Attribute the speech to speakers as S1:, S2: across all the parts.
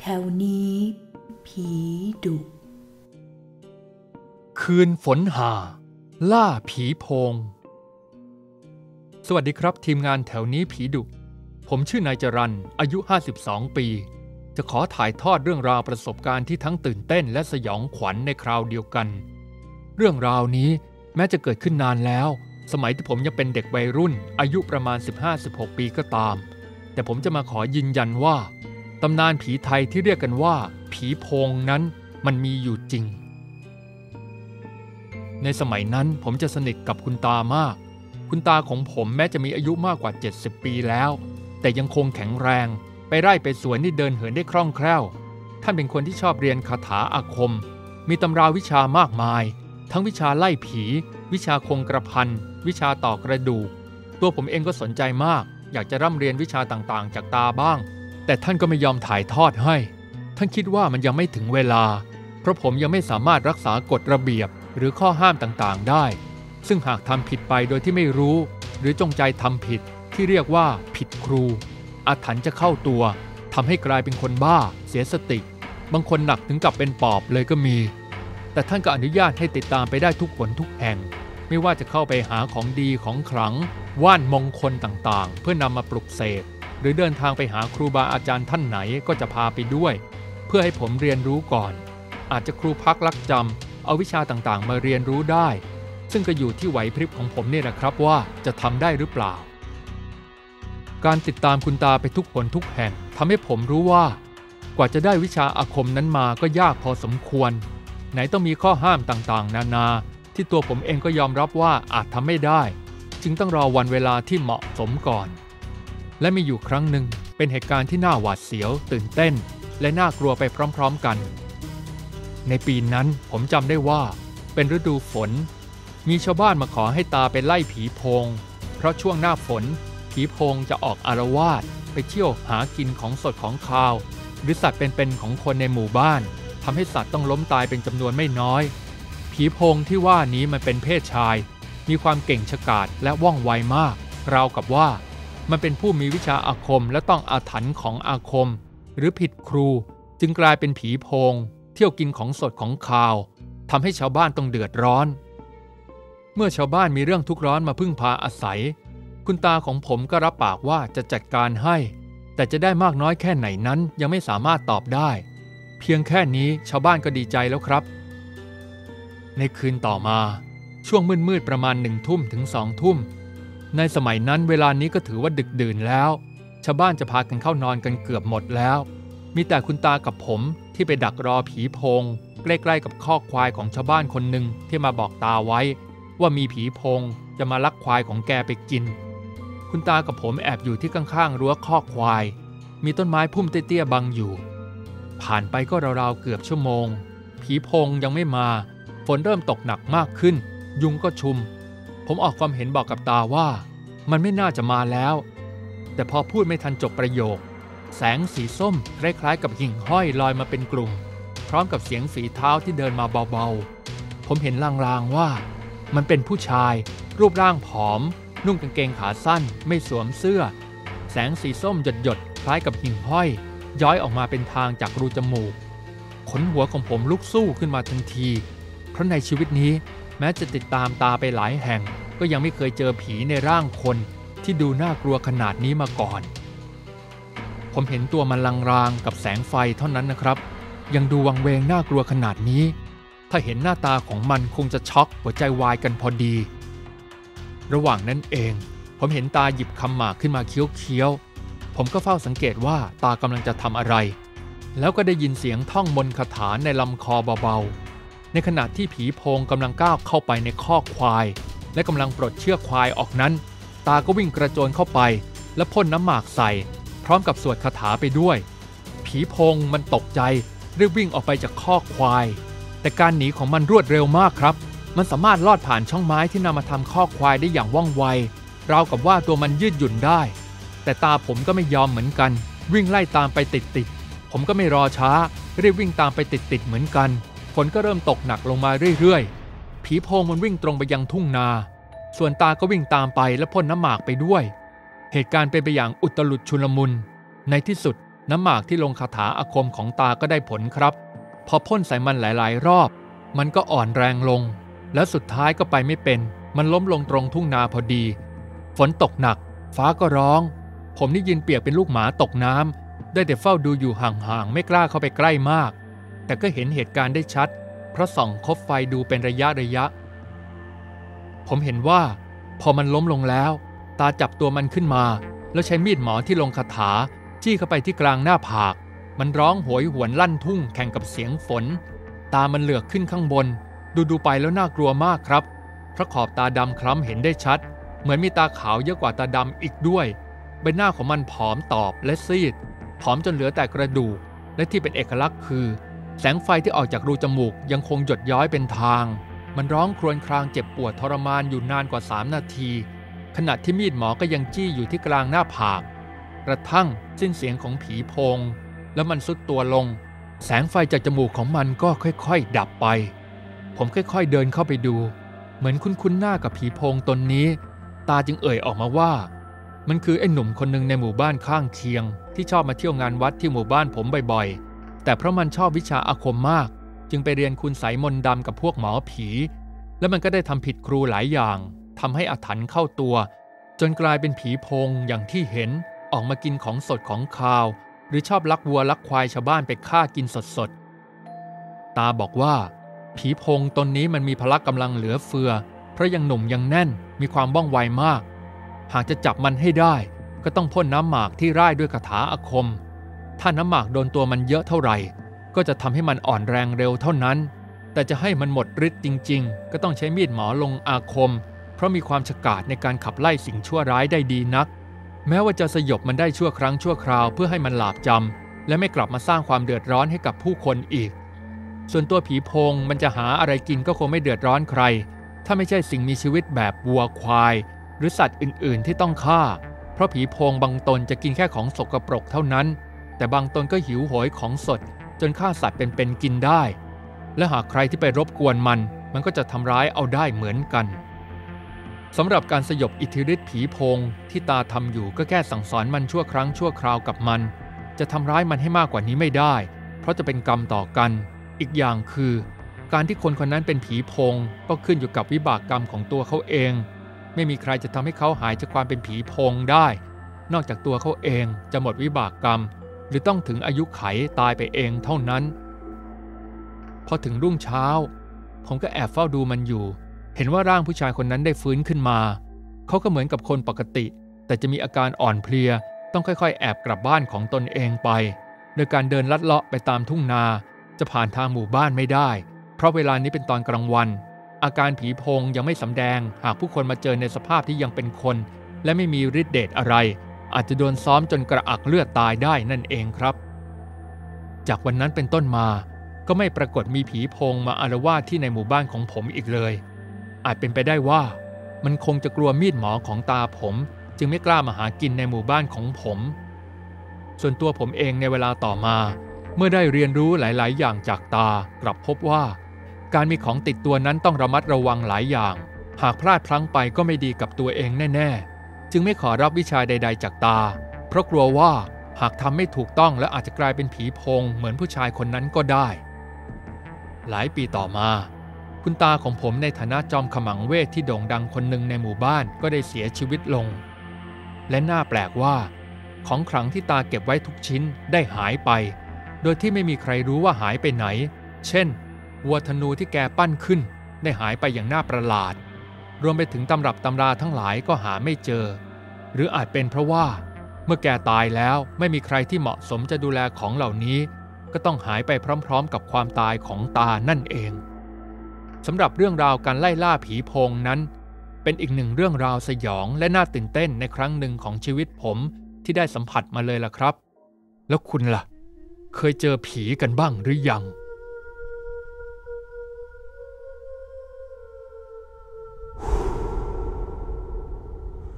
S1: แถวนี้ ผีดุ
S2: คืนฝนหา ล่าผีโพง สวัสดีครับทีมงานแถวนี้ผีดุ ผมชื่อนายจรันอายุ 52 ปี จะขอถ่ายทอดเรื่องราวประสบการณ์ที่ทั้งตื่นเต้นและสยองขวัญในคราวเดียวกัน เรื่องราวนี้แม้จะเกิดขึ้นนานแล้ว สมัยที่ผมยังเป็นเด็กวัยรุ่น อายุประมาณ 15-16 ปีก็ตาม แต่ผมจะมาขอยืนยันว่า ตำนานผีไทยที่เรียกกันว่า ผีโพงนั้นมันมีอยู่จริง ในสมัยนั้นผมจะสนิทกับคุณตามาก คุณตาของผมแม้จะมีอายุมากกว่า 70 ปีแล้ว แต่ยังคงแข็งแรง ไปไร่ไปสวนนี่เดินเหินได้คล่องแคล่ว ท่านเป็นคนที่ชอบเรียนคาถาอาคม มีตำราวิชามากมาย ทั้งวิชาไล่ผี วิชาคงกระพัน วิชาต่อกระดูก ตัวผมเองก็สนใจมาก อยากจะร่ำเรียนวิชาต่างๆ จากตาบ้าง แต่ท่านก็ไม่ยอมถ่ายทอดให้ ท่านคิดว่ามันยังไม่ถึงเวลา เพราะผมยังไม่สามารถรักษากฎระเบียบหรือข้อห้ามต่างๆ ได้ ซึ่งหากทำผิดไปโดยที่ไม่รู้ หรือจงใจทำผิดที่เรียกว่าผิดครู อาถรรพ์จะเข้าตัวทำให้กลายเป็นคนบ้า เสียสติ บางคนหนักถึงกับเป็นปอบเลยก็มี แต่ท่านก็อนุญาตให้ติดตามไปได้ทุกคนทุกแห่ง ไม่ว่าจะเข้าไปหาของดีของขลัง ว่านมงคลต่างๆ เพื่อนำมาปลุกเสก หรือเดินทางไปหาครูบาอาจารย์ท่านไหนก็จะพาไปด้วย เพื่อให้ผมเรียนรู้ก่อน อาจจะครูพักลักจำเอาวิชาต่างๆ มาเรียนรู้ได้ ซึ่งก็อยู่ที่ไหวพริบของผมเนี่ยนะครับว่าจะทำได้หรือเปล่า การติดตามคุณตาไปทุกผลทุกแห่งทำให้ผมรู้ว่า กว่าจะได้วิชาอาคมนั้นมาก็ยากพอสมควร ไหนต้องมีข้อห้ามต่างๆ นานาที่ตัวผมเองก็ยอมรับว่าอาจทำไม่ได้ จึงต้องรอวันเวลาที่เหมาะสมก่อน และมีอยู่ครั้งหนึ่งเป็นเหตุการณ์ที่น่าหวาดเสียว ตื่นเต้น และน่ากลัวไปพร้อมๆกัน ในปีนั้นผมจำได้ว่า เป็นฤดูฝน มีชาวบ้านมาขอให้ตาไปไล่ผีโพง เพราะช่วงหน้าฝน ผีโพงจะออกอารวาสไปเที่ยวหากินของสดของคาว หรือสัตว์เป็นๆของคนในหมู่บ้านทำให้สัตว์ต้องล้มตายเป็นจำนวนไม่น้อย ผีโพงที่ว่านี้มันเป็นเพศชาย มีความเก่งฉกาจและว่องไวมาก ราวกับว่า มันเป็นผู้มีวิชาอาคมและต้องอาถรรพ์ของอาคม หรือผิดครู จึงกลายเป็นผีโพง เที่ยวกินของสดของคาวทำให้ชาวบ้านต้องเดือดร้อน เมื่อชาวบ้านมีเรื่องทุกข์ร้อนมาพึ่งพาอาศัย คุณตาของผมก็รับปากว่าจะจัดการให้ แต่จะได้มากน้อยแค่ไหนนั้นยังไม่สามารถตอบได้ เพียงแค่นี้ชาวบ้านก็ดีใจแล้วครับ ในคืนต่อมาช่วงมืดๆประมาณหนึ่งทุ่มถึงสองทุ่ม ในสมัยนั้นเวลานี้ก็ถือว่าดึกดื่นแล้ว ชาวบ้านจะพากันเข้านอนกันเกือบหมดแล้ว มีแต่คุณตากับผมที่ไปดักรอผีโพงใกล้ๆกับคอกควายของชาวบ้านคนหนึ่งที่มาบอกตาไว้ ว่ามีผีโพงจะมาลักควายของแกไปกิน คุณตากับผมแอบอยู่ที่ข้างๆรั้วคอกควาย มีต้นไม้พุ่มเตี้ยๆบังอยู่ ผ่านไปก็ราวๆเกือบชั่วโมง ผีโพงยังไม่มา ฝนเริ่มตกหนักมากขึ้น ยุงก็ชุม ผมออกความเห็นบอกกับตาว่า มันไม่น่าจะมาแล้ว แต่พอพูดไม่ทันจบประโยค แสงสีส้มคล้ายๆกับหิ่งห้อยลอยมาเป็นกลุ่ม พร้อมกับเสียงฝีเท้าที่เดินมาเบาๆ ผมเห็นลางๆว่า มันเป็นผู้ชาย รูปร่างผอม นุ่งกางเกงขาสั้น ไม่สวมเสื้อ แสงสีส้มหยดๆคล้ายกับหิ่งห้อย ย้อยออกมาเป็นทางจากรูจมูกขนหัวของผมลุกสู้ขึ้นมาทันที เพราะในชีวิตนี้ แม้จะติดตามตาไปหลายแห่ง ก็ยังไม่เคยเจอผีในร่างคนที่ดูน่ากลัวขนาดนี้มาก่อน ผมเห็นตัวมันลางๆกับแสงไฟเท่านั้นนะครับ ยังดูวังเวงน่ากลัวขนาดนี้ ถ้าเห็นหน้าตาของมันคงจะช็อกหัวใจวายกันพอดี ระหว่างนั้นเอง ผมเห็นตาหยิบคำหมากขึ้นมาเคี้ยวๆ ผมก็เฝ้าสังเกตว่าตากำลังจะทำอะไร แล้วก็ได้ยินเสียงท่องมนต์คาถาในลำคอเบาๆ ในขณะที่ผีโพงกำลังก้าวเข้าไปในคอกควาย และกำลังปลดเชือกควายออกนั้น ตาก็วิ่งกระโจนเข้าไป และพ่นน้ำหมากใส่ พร้อมกับสวดคาถาไปด้วย ผีโพงมันตกใจรีบวิ่งออกไปจากคอกควาย แต่การหนีของมันรวดเร็วมากครับ มันสามารถลอดผ่านช่องไม้ที่นำมาทำคอกควายได้อย่างว่องไวราวกับว่าตัวมันยืดหยุ่นได้ แต่ตาผมก็ไม่ยอมเหมือนกัน วิ่งไล่ตามไปติดๆผมก็ไม่รอช้ารีบวิ่งตามไปติดๆเหมือนกัน นก็เริ่มตกหนักลงมาเรื่อยๆ ผีโพงมันวิ่งตรงไปยังทุ่งนา ส่วนตาก็วิ่งตามไปและพ่นน้ำหมากไปด้วย เหตุการณ์เป็นไปอย่างอุตลุดชุลมุน ในที่สุดน้ำหมากที่ลงคาถาอาคมของตาก็ได้ผลครับ พอพ่นใส่มันหลายๆ รอบ มันก็อ่อนแรงลง แล้วสุดท้ายก็ไปไม่เป็น มันล้มลงตรงทุ่งนาพอดี ฝนตกหนัก ฟ้าก็ร้อง ผมนี่ยืนเปียกเป็นลูกหมาตกน้ำได้แต่เฝ้าดูอยู่ห่างๆไม่กล้าเข้าไปใกล้มาก แต่ก็เห็นเหตุการณ์ได้ชัด เพราะส่องคบไฟดูเป็นระยะระยะ ผมเห็นว่า พอมันล้มลงแล้ว ตาจับตัวมันขึ้นมา แล้วใช้มีดหมอที่ลงคาถา จี้เข้าไปที่กลางหน้าผาก มันร้องโหยหวนลั่นทุ่งแข่งกับเสียงฝน ตามันเหลือกขึ้นข้างบน ดูดูไปแล้วน่ากลัวมากครับเพราะขอบตาดำคล้ำเห็นได้ชัด เหมือนมีตาขาวเยอะกว่าตาดำอีกด้วยใบหน้าของมันผอมตอบและซีดผอมจนเหลือแต่กระดูก และที่เป็นเอกลักษณ์คือ แสงไฟที่ออกจากรูจมูกยังคงหยดย้อยเป็นทาง มันร้องครวญครางเจ็บปวดทรมานอยู่นานกว่า 3 นาที ขณะที่มีดหมอก็ยังจี้อยู่ที่กลางหน้าผาก กระทั่งสิ้นเสียงของผีโพง แล้วมันสุดตัวลง แสงไฟจากจมูกของมันก็ค่อยๆ ดับไป ผมค่อยๆเดินเข้าไปดู เหมือนคุ้นๆหน้ากับผีโพงตนนี้ ตาจึงเอ่ยออกมาว่า มันคือไอ้หนุ่มคนหนึ่งในหมู่บ้านข้างเคียง ที่ชอบมาเที่ยวงานวัดที่หมู่บ้านผมบ่อยๆ แต่เพราะมันชอบวิชาอาคมมาก จึงไปเรียนคุณไสยมนต์ดำกับพวกหมอผี แล้วมันก็ได้ทำผิดครูหลายอย่างทำให้อาถรรพ์เข้าตัว จนกลายเป็นผีพงอย่างที่เห็นออกมากินของสดของคาว หรือชอบลักวัวลักควายชาวบ้านไปฆ่ากินสดๆตาบอกว่า ผีพงตนนี้มันมีพละกำลังเหลือเฟือ เพราะยังหนุ่มยังแน่นมีความว่องไวมาก หากจะจับมันให้ได้ ก็ต้องพ่นน้ำหมากที่ร่ายด้วยคาถาอาคม ถ้าน้ำหมากโดนตัวมันเยอะเท่าไหร่ ก็จะทำให้มันอ่อนแรงเร็วเท่านั้น แต่จะให้มันหมดฤทธิ์จริง ๆ ก็ต้องใช้มีดหมอลงอาคม เพราะมีความฉกาจในการขับไล่สิ่งชั่วร้ายได้ดีนัก แม้ว่าจะสยบมันได้ชั่วครั้งชั่วคราวเพื่อให้มันหลาบจำและไม่กลับมาสร้างความเดือดร้อนให้กับผู้คนอีก ส่วนตัวผีโพงมันจะหาอะไรกินก็คงไม่เดือดร้อนใคร ถ้าไม่ใช่สิ่งมีชีวิตแบบวัวควาย หรือสัตว์อื่นๆที่ต้องฆ่า เพราะผีโพงบางตนจะกินแค่ของสกปรกเท่านั้น แต่บางตนก็หิวโหยของสด จนฆ่าสัตว์เป็นๆกินได้ และหากใครที่ไปรบกวนมัน มันก็จะทำร้ายเอาได้เหมือนกันสำหรับการสยบอิทธิฤทธิ์ผีโพงที่ตาทำอยู่ก็แค่สั่งสอนมันชั่วครั้งชั่วคราวกับมัน จะทำร้ายมันให้มากกว่านี้ไม่ได้ เพราะจะเป็นกรรมต่อกัน อีกอย่างคือ การที่คนคนนั้นเป็นผีโพงก็ขึ้นอยู่กับวิบากกรรมของตัวเขาเอง ไม่มีใครจะทำให้เขาหายจากความเป็นผีโพงได้ นอกจากตัวเขาเองจะหมดวิบากกรรม หรือต้องถึงอายุไขตายไปเองเท่านั้น พอถึงรุ่งเช้า ผมก็แอบเฝ้าดูมันอยู่ เห็นว่าร่างผู้ชายคนนั้นได้ฟื้นขึ้นมา เขาก็เหมือนกับคนปกติ แต่จะมีอาการอ่อนเพลีย ต้องค่อยๆ แอบกลับบ้านของตนเองไป โดยการเดินลัดเลาะไปตามทุ่งนา จะผ่านทางหมู่บ้านไม่ได้ เพราะเวลานี้เป็นตอนกลางวัน อาการผีพงยังไม่สำแดง หากผู้คนมาเจอในสภาพที่ยังเป็นคน และไม่มีฤทธิ์เดชอะไร อาจจะโดนซ้อมจนกระอักเลือดตายได้นั่นเองครับ จากวันนั้นเป็นต้นมาก็ไม่ปรากฏมีผีพงมาอารวาสที่ในหมู่บ้านของผมอีกเลย อาจเป็นไปได้ว่า มันคงจะกลัวมีดหมอของตาผม จึงไม่กล้ามาหากินในหมู่บ้านของผม ส่วนตัวผมเองในเวลาต่อมา เมื่อได้เรียนรู้หลาย ๆ อย่างจากตากลับพบว่า การมีของติดตัวนั้นต้องระมัดระวังหลายอย่าง หากพลาดพลั้งไปก็ไม่ดีกับตัวเองแน่ ๆ จึงไม่ขอรับวิชาใด ๆ จากตา เพราะกลัวว่าหากทำไม่ถูกต้องและอาจจะกลายเป็นผีโพงเหมือนผู้ชายคนนั้นก็ได้ หลายปีต่อมา คุณตาของผมในฐานะจอมขมังเวทที่โด่งดังคนหนึ่งในหมู่บ้านก็ได้เสียชีวิตลง และน่าแปลกว่า ของขลังที่ตาเก็บไว้ทุกชิ้นได้หายไป โดยที่ไม่มีใครรู้ว่าหายไปไหน เช่นวัวธนูที่แกปั้นขึ้น ได้หายไปอย่างน่าประหลาด รวมไปถึงตำรับตำราทั้งหลายก็หาไม่เจอ หรืออาจเป็นเพราะว่า เมื่อแกตายแล้วไม่มีใครที่เหมาะสมจะดูแลของเหล่านี้ ก็ต้องหายไปพร้อม ๆ กับความตายของตานั่นเองสำหรับเรื่องราวการไล่ล่าผีโพงนั้น เป็นอีกหนึ่งเรื่องราวสยองและน่าตื่นเต้นในครั้งหนึ่งของชีวิตผมที่ได้สัมผัสมาเลยล่ะครับ แล้วคุณล่ะ เคยเจอผีกันบ้างหรือยัง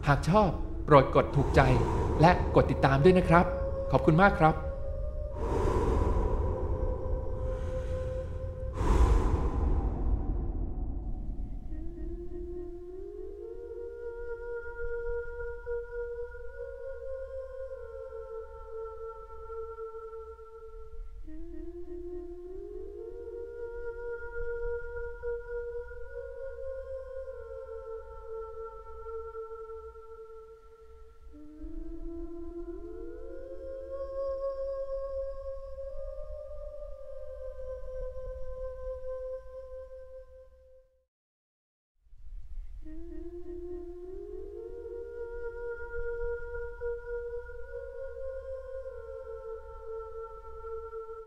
S2: หากชอบโปรดกดถูกใจและกดติดตามด้วยนะครับ ขอบคุณมากครับ